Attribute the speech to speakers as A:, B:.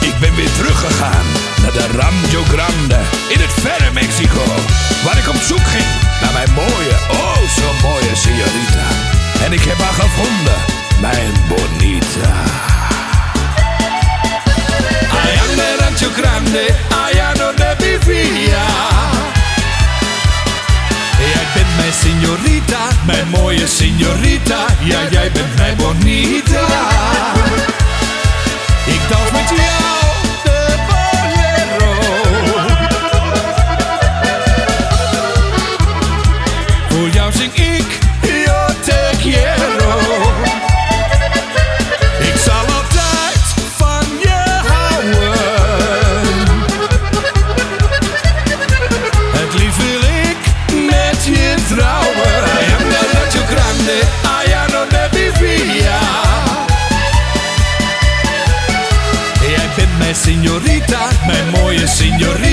A: ik ben weer teruggegaan naar de Rancho Grande in het verre Mexico. Waar ik op zoek ging naar mijn mooie, oh zo mooie señorita. En ik heb haar gevonden, mijn bonita. Allá en el Rancho Grande, allá donde vivía. Jij bent mijn signorita, mijn mooie signorita. Ja, jij bent mijn bonita. trouwen. Hij hem dan dat je grande, hij aan de vivia. Jij bent me signorita, me mooie signorita.